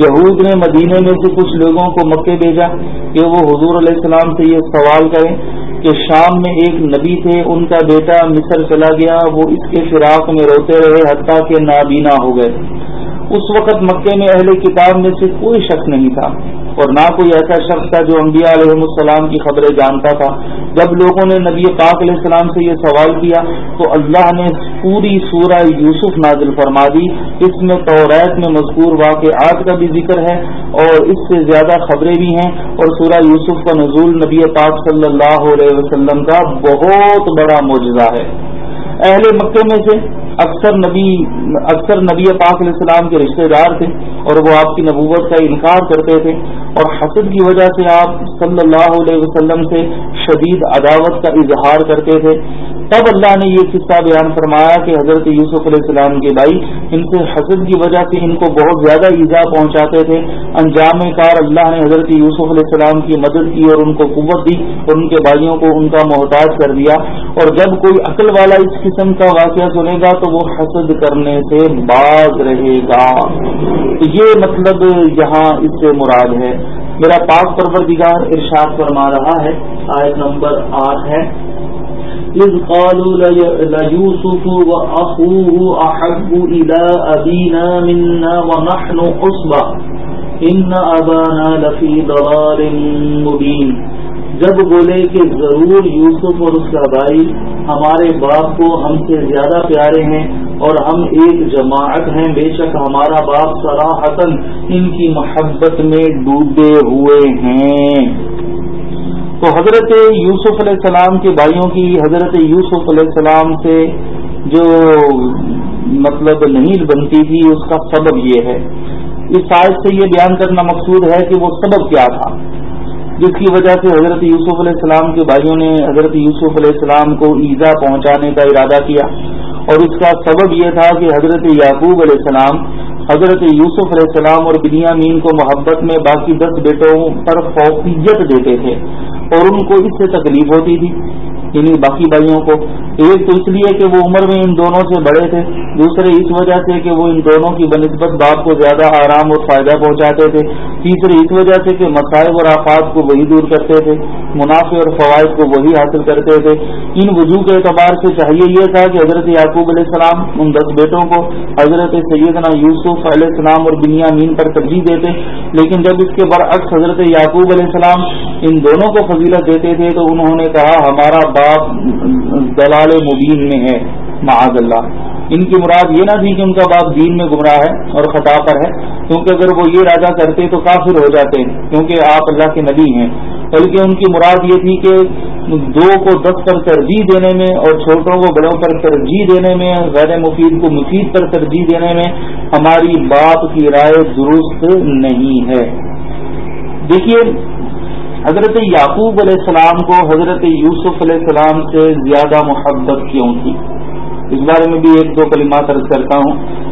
یہود نے مدینے میں سے کچھ لوگوں کو مکے بھیجا کہ وہ حضور علیہ السلام سے یہ سوال کریں کہ شام میں ایک نبی تھے، ان کا بیٹا مصر چلا گیا، وہ اس کے فراق میں روتے رہے حتیٰ کہ نابینا ہو گئے۔ اس وقت مکے میں اہل کتاب میں سے کوئی شک نہیں تھا۔ اور نہ کوئی ایسا شخص تھا جو انبیاء علیہ السلام کی خبریں جانتا تھا۔ جب لوگوں نے نبی پاک علیہ السلام سے یہ سوال کیا تو اللہ نے پوری سورہ یوسف نازل فرما دی۔ اس میں توریت میں مذکور واقعات کا بھی ذکر ہے اور اس سے زیادہ خبریں بھی ہیں اور سورہ یوسف کا نزول نبی پاک صلی اللہ علیہ وسلم کا بہت بڑا معجزہ ہے۔ اہل مکے میں سے اکثر نبی اکثر نبی پاک علیہ السلام کے رشتہ دار تھے اور وہ آپ کی نبوت کا انکار کرتے تھے اور حسد کی وجہ سے آپ صلی اللہ علیہ وسلم سے شدید عداوت کا اظہار کرتے تھے۔ تب اللہ نے یہ قصہ بیان فرمایا کہ حضرت یوسف علیہ السلام کے بھائی ان سے حسد کی وجہ سے ان کو بہت زیادہ ایزا پہنچاتے تھے۔ انجام کار اللہ نے حضرت یوسف علیہ السلام کی مدد کی اور ان کو قوت دی اور ان کے بھائیوں کو ان کا محتاج کر دیا۔ اور جب کوئی عقل والا اس قسم کا واقعہ سنے گا تو وہ حسد کرنے سے باز رہے گا۔ یہ مطلب یہاں اس سے مراد ہے۔ میرا پاک پروردگار ارشاد فرما رہا ہے، آیت نمبر آٹھ ہے۔ إذ قالوا ليوسف وأخوه أحب إلى أبينا منا ونحن عصبة إن أبانا لفي ضلال مبين. جب بولے کہ ضرور یوسف اور اس کا بھائی ہمارے باپ کو ہم سے زیادہ پیارے ہیں اور ہم ایک جماعت ہیں، بے شک ہمارا باپ سراہتن ان کی محبت میں ڈوبے ہوئے ہیں۔ تو حضرت یوسف علیہ السلام کے بھائیوں کی، حضرت یوسف علیہ السلام سے جو مطلب نہیں بنتی تھی، اس کا سبب یہ ہے۔ اس سائز سے یہ بیان کرنا مقصود ہے کہ وہ سبب کیا تھا۔ جس کی وجہ سے حضرت یوسف علیہ السلام کے بھائیوں نے حضرت یوسف علیہ السلام کو ایزا پہنچانے کا ارادہ کیا۔ اور اس کا سبب یہ تھا کہ حضرت یعقوب علیہ السلام، حضرت یوسف علیہ السلام اور بنیامین کو محبت میں باقی دس بیٹوں پر فوقیت دیتے تھے۔ اور ان کو اس سے تکلیف ہوتی تھی۔ یعنی باقی بھائیوں کو۔ ایک تو اس لیے کہ وہ عمر میں ان دونوں سے بڑے تھے، دوسرے اس وجہ سے کہ وہ ان دونوں کی بنسبت باپ کو زیادہ آرام اور فائدہ پہنچاتے تھے۔ تیسرے اس وجہ سے کہ مسائل اور آفات کو وہی دور کرتے تھے، منافع اور فوائد کو وہی حاصل کرتے تھے۔ ان وجوہ کے اعتبار سے چاہیے یہ تھا کہ حضرت یعقوب علیہ السلام ان دس بیٹوں کو حضرت سیدنا یوسف علیہ السلام اور بنیا مین پر ترجیح دیتے۔ لیکن جب اس کے برعکس حضرت یعقوب علیہ السلام ان دونوں کو فضیلت دیتے تھے تو انہوں نے کہا، ہمارا باپ دلال مبین میں ہے، معاذ اللہ۔ ان کی مراد یہ نہ تھی کہ ان کا باپ دین میں گمراہ ہے اور خطا پر ہے، کیونکہ اگر وہ یہ راجا کرتے تو کافر ہو جاتے، کیونکہ آپ اللہ کے نبی ہیں۔ بلکہ ان کی مراد یہ تھی کہ دو کو دس پر ترجیح دینے میں اور چھوٹوں کو بڑوں پر ترجیح دینے میں، غیر مفید کو مفید پر ترجیح دینے میں ہماری باپ کی رائے درست نہیں ہے۔ دیکھیے حضرت یعقوب علیہ السلام کو حضرت یوسف علیہ السلام سے زیادہ محبت کیوں تھی؟ اس بارے میں بھی ایک دو کلمات عرض کرتا ہوں۔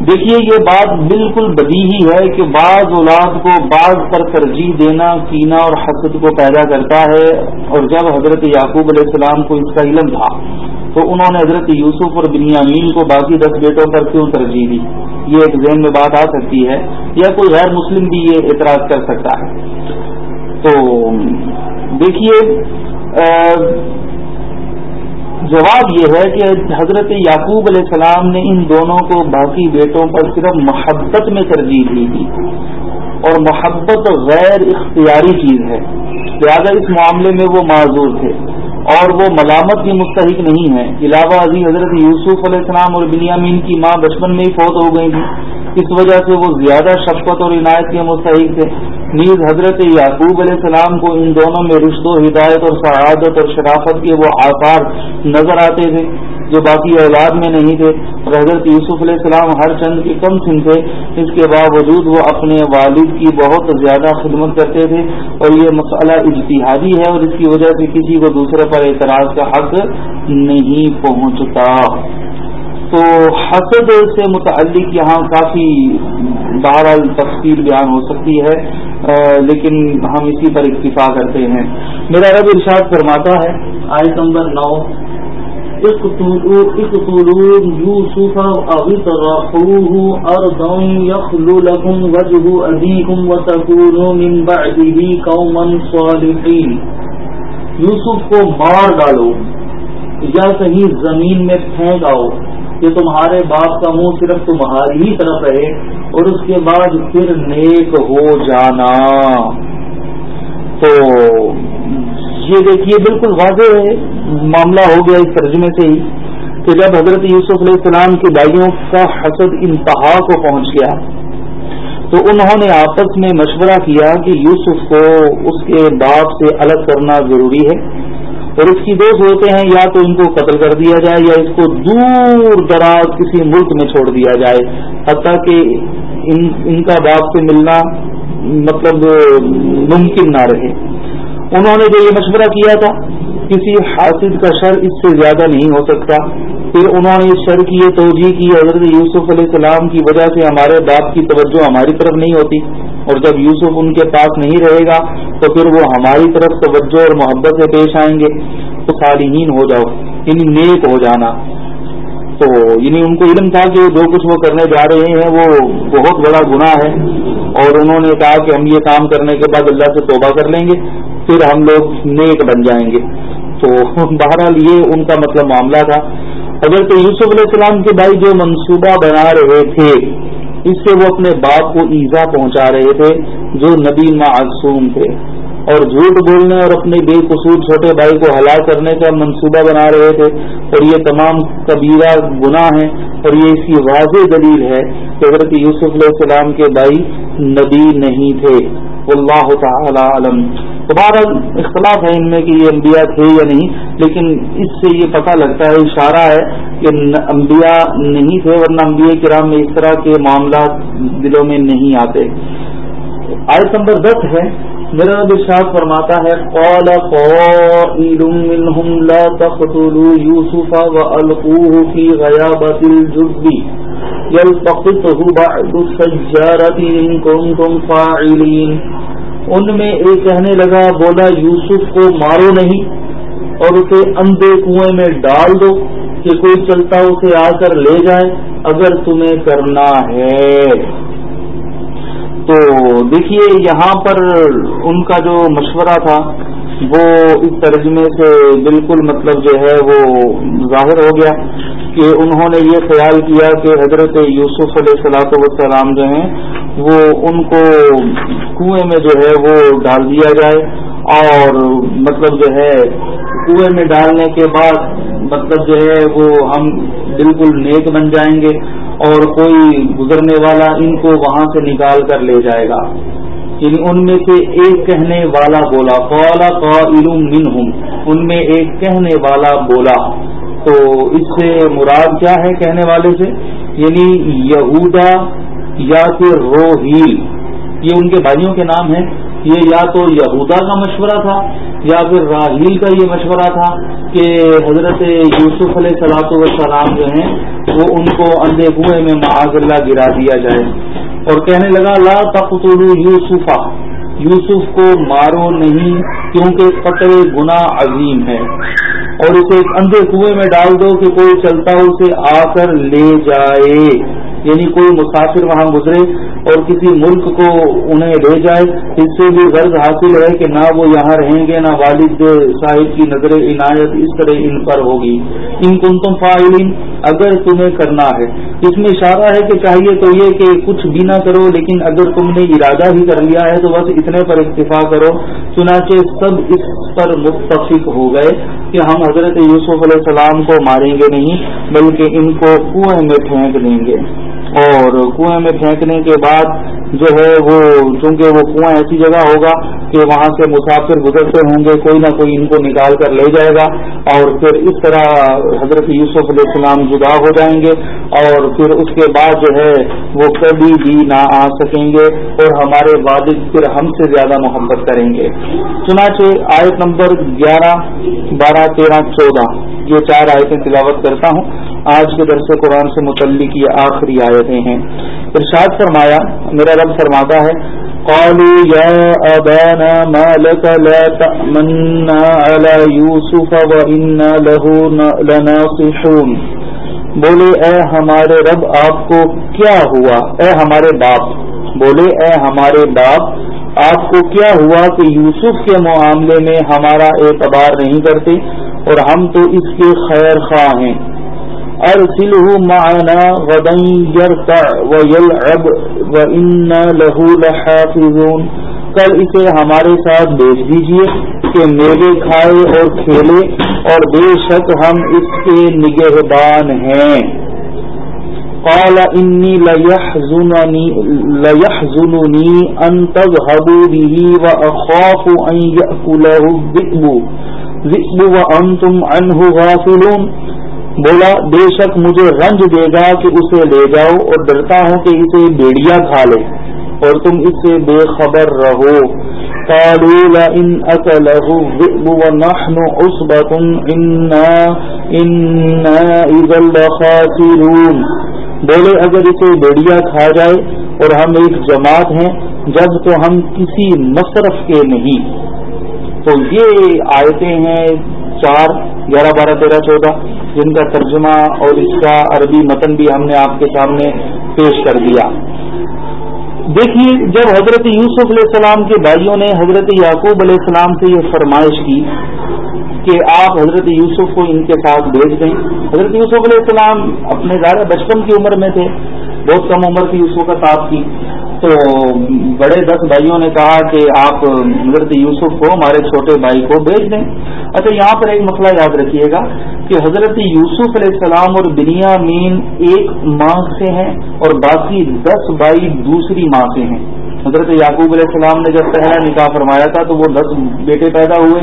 دیکھیے، یہ بات بالکل بدی ہی ہے کہ بعض اولاد کو بعض پر ترجیح دینا، کینا اور حسد کو پیدا کرتا ہے۔ اور جب حضرت یعقوب علیہ السلام کو اس کا علم تھا، تو انہوں نے حضرت یوسف اور بنیامین کو باقی دس بیٹوں پر کیوں ترجیح دی؟ یہ ایک ذہن میں بات آ سکتی ہے، یا کوئی غیر مسلم بھی یہ اعتراض کر سکتا ہے۔ تو دیکھیے جواب یہ ہے کہ حضرت یعقوب علیہ السلام نے ان دونوں کو باقی بیٹوں پر صرف محبت میں ترجیح دی تھی۔ اور محبت غیر اختیاری چیز ہے لہٰذا اس معاملے میں وہ معذور تھے۔ اور وہ ملامت کی مستحق نہیں ہے۔ علاوہ ازی حضرت یوسف علیہ السلام اور بنیامین کی ماں بچپن میں ہی فوت ہو گئی تھی اس وجہ سے وہ زیادہ شفقت اور عنایت کے مستحق تھے۔ نیز حضرت یعقوب علیہ السلام کو ان دونوں میں رشت و ہدایت اور سعادت اور شرافت کے وہ آثار نظر آتے تھے جو باقی اولاد میں نہیں تھے۔ اور حضرت یوسف علیہ السلام ہر چند کے کم سن تھے۔ اس کے باوجود وہ اپنے والد کی بہت زیادہ خدمت کرتے تھے۔ اور یہ مسئلہ اجتہادی ہے اور اس کی وجہ سے کسی کو دوسرے پر اعتراض کا حق نہیں پہنچتا۔ تو حسد سے متعلق یہاں کافی بہرحال تفصیل بیان ہو سکتی ہے لیکن ہم اسی پر اکتفا کرتے ہیں۔ میرا رب ارشاد فرماتا ہے۔ آئٹ نمبر نو۔ یوسف کو مار ڈالو، یا کہیں زمین میں پھینک آؤ۔ کہ تمہارے باپ کا منہ صرف تمہاری ہی طرف رہے اور اس کے بعد پھر نیک ہو جانا۔ تو یہ دیکھیے بالکل واضح ہے معاملہ ہو گیا اس ترجمے سے ہی کہ جب حضرت یوسف علیہ السلام کے بھائیوں کا حسد انتہا کو پہنچ گیا، تو انہوں نے آپس میں مشورہ کیا کہ یوسف کو اس کے باپ سے الگ کرنا ضروری ہے۔ اور اس کی دو صورتیں ہیں، یا تو ان کو قتل کر دیا جائے، یا اس کو دور دراز کسی ملک میں چھوڑ دیا جائے۔ حتیٰ کہ ان ان کا باپ سے ملنا مطلب ممکن نہ رہے۔ انہوں نے جو یہ مشورہ کیا تھا کسی حاصل کا شر اس سے زیادہ نہیں ہو سکتا۔ پھر انہوں نے اس شر کی یہ توجہ کی، حضرت یوسف علیہ السلام کی وجہ سے ہمارے باپ کی توجہ ہماری طرف نہیں ہوتی۔ اور جب یوسف ان کے پاس نہیں رہے گا، تو پھر وہ ہماری طرف توجہ اور محبت سے پیش آئیں گے۔ تو صالحین ہو جاؤ یعنی نیک ہو جانا۔ تو یعنی ان کو علم تھا کہ جو کچھ وہ کرنے جا رہے ہیں، وہ بہت بڑا گناہ ہے۔ اور انہوں نے کہا کہ ہم یہ کام کرنے کے بعد اللہ سے توبہ کر لیں گے، پھر ہم لوگ نیک بن جائیں گے۔ تو بہرحال یہ ان کا مطلب معاملہ تھا۔ اگر تو یوسف علیہ السلام کے بھائی جو منصوبہ بنا رہے تھے، اس سے وہ اپنے باپ کو ایزا پہنچا رہے تھے، جو نبی معصوم تھے۔ اور جھوٹ بولنے اور اپنے بے قصور چھوٹے بھائی کو ہلاک کرنے کا منصوبہ بنا رہے تھے۔ اور یہ تمام کبیرہ گناہ ہیں۔ اور یہ اس کی واضح دلیل ہے کہ حضرت یوسف علیہ السلام کے بھائی نبی نہیں تھے۔ اللہ تعالی علم دوبارہ اختلاف ہے ان میں کہ یہ انبیاء تھے یا نہیں، لیکن اس سے یہ پتہ لگتا ہے، اشارہ ہے کہ انبیاء نہیں تھے، ورنہ انبیاء کرام میں اس طرح کے معاملات دلوں میں نہیں آتے۔ آیت نمبر دس ہے، میرا نبی شاہ فرماتا ہے، قال قائل منهم لا تقتلوا يوسف والقوه في غيابة الجب يلتقطه بعد السجارة ان كنتم فاعلين۔ ان میں ایک کہنے لگا، بولا، یوسف کو مارو نہیں اور اسے اندھے کنویں میں ڈال دو کہ کوئی چلتا اسے آ کر لے جائے، اگر تمہیں کرنا ہے۔ تو دیکھیے، یہاں پر ان کا جو مشورہ تھا، وہ اس ترجمے سے بالکل مطلب جو ہے وہ ظاہر ہو گیا۔ کہ انہوں نے یہ خیال کیا کہ حضرت یوسف علیہ السلاۃ والسلام جو ہیں، وہ ان کو کنویں میں جو ہے وہ ڈال دیا جائے اور مطلب جو ہے، کنویں میں ڈالنے کے بعد مطلب جو ہے وہ ہم بالکل نیک بن جائیں گے اور کوئی گزرنے والا ان کو وہاں سے نکال کر لے جائے گا۔ یعنی ان میں سے ایک کہنے والا بولا قولا قائل منہم، ان میں ایک کہنے والا بولا۔ تو اس سے مراد کیا ہے کہنے والے سے؟ یعنی یہودا یا پھر روہیل یہ ان کے بھائیوں کے نام ہیں۔ یہ یا تو یہودا کا مشورہ تھا، یا پھر راہیل کا یہ مشورہ تھا کہ حضرت یوسف علیہ صلاح والسلام جو ہیں، وہ ان کو اندھے کنویں میں معاذ اللہ گرا دیا جائے۔ اور کہنے لگا، لا تقتلوا یوسفا یوسف کو مارو نہیں، کیونکہ قطر گنا عظیم ہے۔ اور اسے ایک اندھے کنویں میں ڈال دو کہ کوئی چلتا اسے آ کر لے جائے۔ یعنی کوئی مسافر وہاں گزرے اور کسی ملک کو انہیں لے جائے۔ اس سے بھی غرض حاصل ہے کہ نہ وہ یہاں رہیں گے، نہ والد صاحب کی نظر عنایت اس طرح ان پر ہوگی۔ ان کن تم فائلین اگر تمہیں کرنا ہے۔ اس میں اشارہ ہے کہ چاہیے تو یہ کہ کچھ بھی نہ کرو، لیکن اگر تم نے ارادہ ہی کر لیا ہے تو بس اتنے پر اکتفا کرو۔ چنانچہ سب اس پر متفق ہو گئے کہ ہم حضرت یوسف علیہ السلام کو ماریں گے نہیں، بلکہ ان کو کنویں میں پھینک دیں گے۔ اور کنویں میں پھینکنے کے بعد جو ہے وہ چونکہ وہ کنواں ایسی جگہ ہوگا کہ وہاں سے مسافر گزرتے ہوں گے، کوئی نہ کوئی ان کو نکال کر لے جائے گا اور پھر اس طرح حضرت یوسف علیہ السلام جدا ہو جائیں گے۔ اور پھر اس کے بعد جو ہے وہ کبھی بھی نہ آ سکیں گے اور ہمارے والد پھر ہم سے زیادہ محبت کریں گے۔ چنانچہ آیت نمبر گیارہ، بارہ، تیرہ، چودہ، یہ چار آیتیں تلاوت کرتا ہوں۔ آج کے درس قرآن سے متعلق یہ آخری آیتیں ہیں۔ ارشاد فرمایا، میرا رب فرماتا ہے، قالوا يا أبانا ما لك لا تأمنا على يوسف وإنا له لناصحون۔ بولے، اے ہمارے رب، آپ کو کیا ہوا؟ اے ہمارے باپ بولے، اے ہمارے باپ، آپ کو کیا ہوا کہ یوسف کے معاملے میں ہمارا اعتبار نہیں کرتے اور ہم تو اس کے خیر خواہ ہیں۔ ارسله معنا غدا يرتع ويلعب وإنا له لحافظون۔ کل اسے ہمارے ساتھ بیچ دیجیے کہ میوے کھائے اور کھیلے۔ اور بے شک ہم اس کے نگہبان ہیں۔ قال انی لیحزننی لیحزننی ان تذهبوا به واخاف ان ياكله الذئب۔ ذئب وانتم عنه غافلون۔ بولا، بے شک مجھے رنج دے گا کہ اسے لے جاؤ اور ڈرتا ہوں کہ اسے بیڑیا کھا لے اور تم اس سے بے خبر رہو۔ ان بولے اگر اسے بیڑیا کھا جائے اور ہم ایک جماعت ہیں، جب تو ہم کسی مصرف کے نہیں۔ تو یہ آیتیں ہیں چار، گیارہ، بارہ، تیرہ، چودہ، جن کا ترجمہ اور اس کا عربی متن بھی ہم نے آپ کے سامنے پیش کر دیا۔ دیکھیے، جب حضرت یوسف علیہ السلام کے بھائیوں نے حضرت یعقوب علیہ السلام سے یہ فرمائش کی کہ آپ حضرت یوسف کو ان کے ساتھ بھیج دیں۔ حضرت یوسف علیہ السلام اپنے زیادہ بچپن کی عمر میں تھے، بہت کم عمر کی یوسف کا ساتھ کی۔ تو بڑے دس بھائیوں نے کہا کہ آپ حضرت یوسف کو، ہمارے چھوٹے بھائی کو بھیج دیں۔ اچھا یہاں پر ایک مسئلہ یاد رکھیے گا۔ کہ حضرت یوسف علیہ السلام اور بنیا مین ایک ماں سے ہیں اور باقی دس بھائی دوسری ماں سے ہیں۔ حضرت یعقوب علیہ السلام نے جب پہلا نکاح فرمایا تھا تو وہ دس بیٹے پیدا ہوئے،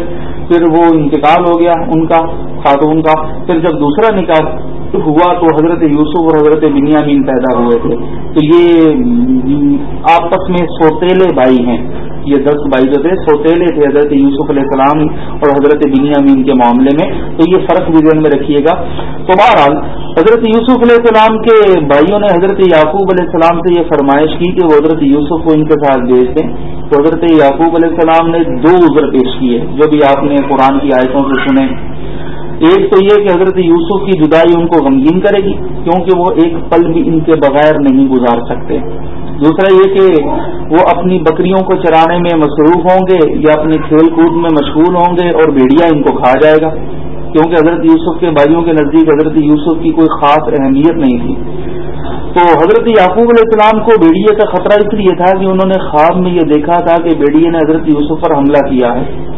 پھر وہ انتقال ہو گیا ان کا، خاتون کا۔ پھر جب دوسرا نکاح ہوا تو حضرت یوسف اور حضرت بنیامین پیدا ہوئے تھے۔ تو یہ، آپس میں سوتےلے بھائی ہیں۔ یہ دس بھائی جو تھے سوتےلے تھے حضرت یوسف علیہ السلام اور حضرت بنیامین کے معاملے میں۔ تو یہ فرق بھی ذہن میں رکھیے گا۔ تو بہرحال، حضرت یوسف علیہ السلام کے بھائیوں نے حضرت یعقوب علیہ السلام سے یہ فرمائش کی کہ وہ حضرت یوسف کو ان کے ساتھ بھیج دیں۔ تو حضرت یعقوب علیہ السلام نے دو عذر پیش کیے، جو بھی آپ نے قرآن کی آیتوں سے سنے۔ ایک تو یہ کہ حضرت یوسف کی جدائی ان کو غمگین کرے گی، کیونکہ وہ ایک پل بھی ان کے بغیر نہیں گزار سکتے۔ دوسرا یہ کہ وہ اپنی بکریوں کو چرانے میں مصروف ہوں گے یا اپنے کھیل کود میں مشغول ہوں گے اور بیڑیا ان کو کھا جائے گا۔ کیونکہ حضرت یوسف کے بھائیوں کے نزدیک حضرت یوسف کی کوئی خاص اہمیت نہیں تھی۔ تو حضرت یعقوب علیہ السلام کو بیڑیے کا خطرہ اس لیے تھا کہ انہوں نے خواب میں یہ دیکھا تھا کہ بیڑیے نے حضرت یوسف پر حملہ کیا ہے۔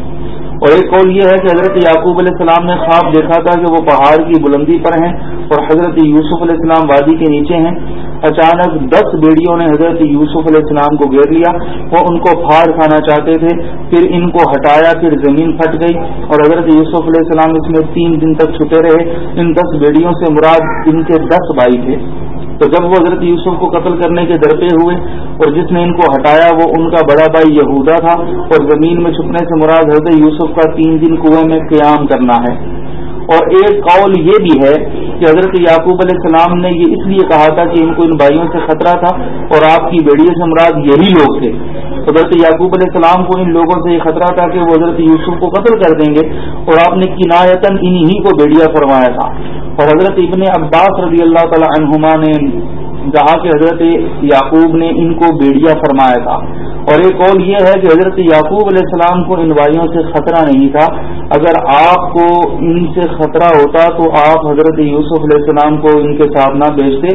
اور ایک قول یہ ہے کہ حضرت یعقوب علیہ السلام نے خواب دیکھا تھا کہ وہ پہاڑ کی بلندی پر ہیں اور حضرت یوسف علیہ السلام وادی کے نیچے ہیں۔ اچانک دس بیڑیوں نے حضرت یوسف علیہ السلام کو گھیر لیا۔ وہ ان کو پھاڑ کھانا چاہتے تھے، پھر ان کو ہٹایا، پھر زمین پھٹ گئی اور حضرت یوسف علیہ السلام اس میں تین دن تک چھپے رہے۔ ان دس بیڑیوں سے مراد ان کے دس بھائی تھے۔ تو جب وہ حضرت یوسف کو قتل کرنے کے درپے ہوئے اور جس نے ان کو ہٹایا، وہ ان کا بڑا بھائی یہودا تھا اور زمین میں چھپنے سے مراد حضرت یوسف کا تین دن کنویں میں قیام کرنا ہے۔ اور ایک قول یہ بھی ہے کہ حضرت یعقوب علیہ السلام نے یہ اس لیے کہا تھا کہ ان کو ان بھائیوں سے خطرہ تھا اور آپ کی بیڑیے سے مراد یہی لوگ تھے۔ حضرت یعقوب علیہ السلام کو ان لوگوں سے یہ خطرہ تھا کہ وہ حضرت یوسف کو قتل کر دیں گے اور آپ نے کنایتن انہی کو بیڑیا فرمایا تھا۔ اور حضرت ابن عباس رضی اللہ تعالی عنہما نے کہا کہ حضرت یعقوب نے ان کو بیڑیا فرمایا تھا۔ اور ایک قول یہ ہے کہ حضرت یعقوب علیہ السلام کو ان بھائیوں سے خطرہ نہیں تھا۔ اگر آپ کو ان سے خطرہ ہوتا تو آپ حضرت یوسف علیہ السلام کو ان کے ساتھ نہ بیچتے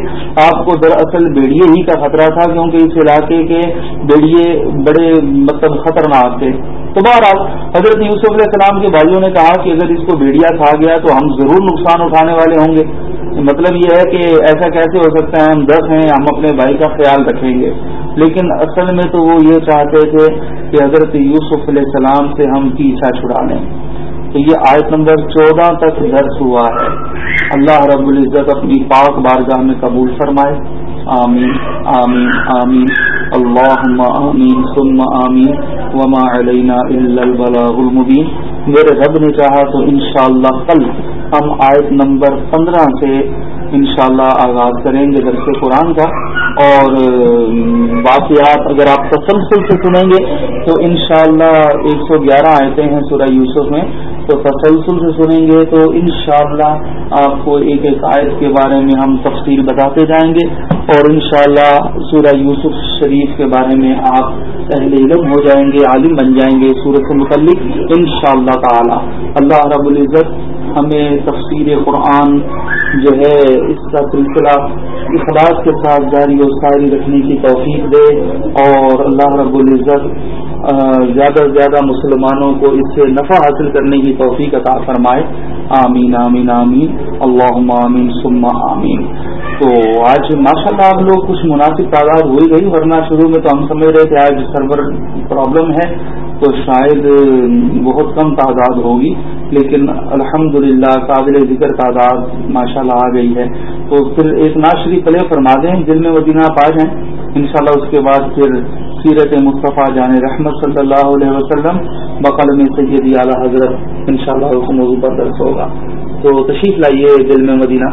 آپ کو دراصل بیڑیے ہی کا خطرہ تھا کیونکہ اس علاقے کے بیڑیے بڑے مطلب خطرناک تھے۔ تو بہرحال حضرت یوسف علیہ السلام کے بھائیوں نے کہا کہ اگر اس کو بیڑیا کھا گیا تو ہم ضرور نقصان اٹھانے والے ہوں گے۔ مطلب یہ ہے کہ ایسا کیسے ہو سکتا ہے؟ ہم دس ہیں، ہم اپنے بھائی کا خیال رکھیں گے۔ لیکن اصل میں تو وہ یہ چاہتے تھے کہ حضرت یوسف علیہ السلام سے ہم پیچھا چھڑا لیں۔ تو یہ آیت نمبر چودہ تک درس ہوا ہے۔ اللہ رب العزت اپنی پاک بارگاہ میں قبول فرمائے۔ آمین آمین آمین۔ اللهم آمین ثم آمین وما علینا الا البلاغ المبین میرے رب نے چاہا تو انشاءاللہ کل ہم آیت نمبر پندرہ سے انشاءاللہ آغاز کریں گے درس قرآن کا اور واقعات اگر آپ تسلسل سے سنیں گے تو انشاءاللہ ایک سو گیارہ آیتیں ہیں سورہ یوسف میں، تو تسلسل سے سنیں گے تو انشاءاللہ آپ کو ایک ایک آیت کے بارے میں ہم تفصیل بتاتے جائیں گے اور انشاءاللہ سورہ یوسف شریف کے بارے میں آپ اہل علم ہو جائیں گے، عالم بن جائیں گے سورت سے متعلق ان شاء اللہ تعالی۔ اللہ رب العزت ہمیں تفصیل قرآن جو ہے اس کا سلسلہ اخلاص کے ساتھ جاری و ساری رکھنے کی توفیق دے اور اللہ رب العزت زیادہ سے زیادہ مسلمانوں کو اس سے نفع حاصل کرنے کی توفیق عطا فرمائے۔ آمین آمین آمین۔ اللہ آمین سما آمین۔ تو آج ماشاء اللہ آپ لوگ کچھ مناسب تعداد ہوئی گئی، ورنہ شروع میں تو ہم سمجھ رہے تھے آج سرور پرابلم ہے۔ تو شاید بہت کم تعداد ہوگی، لیکن الحمد للہ قابل ذکر تعداد ماشاء اللہ آ گئی ہے۔ تو پھر ایک ناشری پلے فرما دیں جن میں مدینہ آپ آ جائیں۔ انشاءاللہ اس کے بعد پھر سیرت مصطفیٰ جان رحمت صلی اللہ علیہ وسلم بقل میں سید اعلیٰ حضرت ان شاء اللہ موضوع پر درس ہوگا۔ تو تشریف لائیے دل میں مدینہ۔